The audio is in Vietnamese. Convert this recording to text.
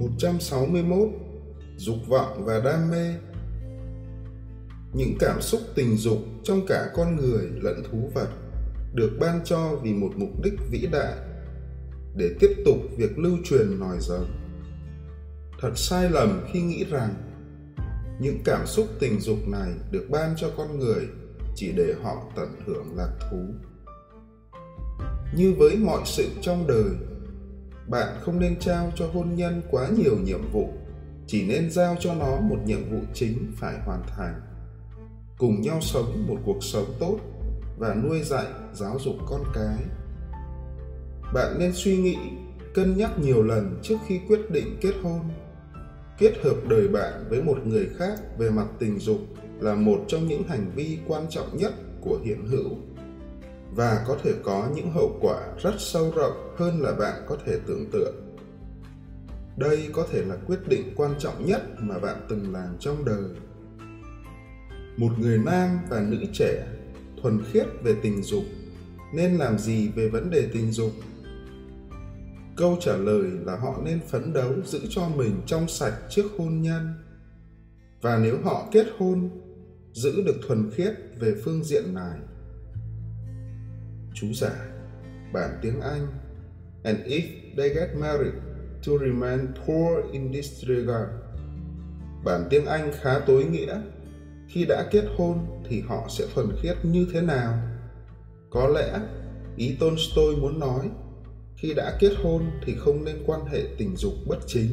161 Dục vọng và đam mê Những cảm xúc tình dục trong cả con người lẫn thú vật được ban cho vì một mục đích vĩ đại để tiếp tục việc lưu truyền nòi giống. Thật sai lầm khi nghĩ rằng những cảm xúc tình dục này được ban cho con người chỉ để họ tận hưởng lạc thú. Như với mọi sự trong đời, bạn không nên trao cho hôn nhân quá nhiều nhiệm vụ, chỉ nên giao cho nó một nhiệm vụ chính phải hoàn thành. Cùng nhau sống một cuộc sống tốt và nuôi dạy, giáo dục con cái. Bạn nên suy nghĩ, cân nhắc nhiều lần trước khi quyết định kết hôn. Kết hợp đời bạn với một người khác về mặt tình dục là một trong những hành vi quan trọng nhất của hiện hữu và có thể có những hậu quả rất sâu rộng hơn là bạn có thể tưởng tượng. Đây có thể là quyết định quan trọng nhất mà bạn từng làm trong đời. Một người nam và nữ trẻ thuần khiết về tình dục nên làm gì về vấn đề tình dục? Câu trả lời là họ nên phấn đấu giữ cho mình trong sạch trước hôn nhân. Và nếu họ kết hôn, giữ được thuần khiết về phương diện này chú giải bản tiếng anh. And if they get married to remain poor in this regard. Bản tiếng anh khá tối nghĩa. Khi đã kết hôn thì họ sẽ thuần khiết như thế nào? Có lẽ ý tolstoy muốn nói, khi đã kết hôn thì không nên quan hệ tình dục bất chính.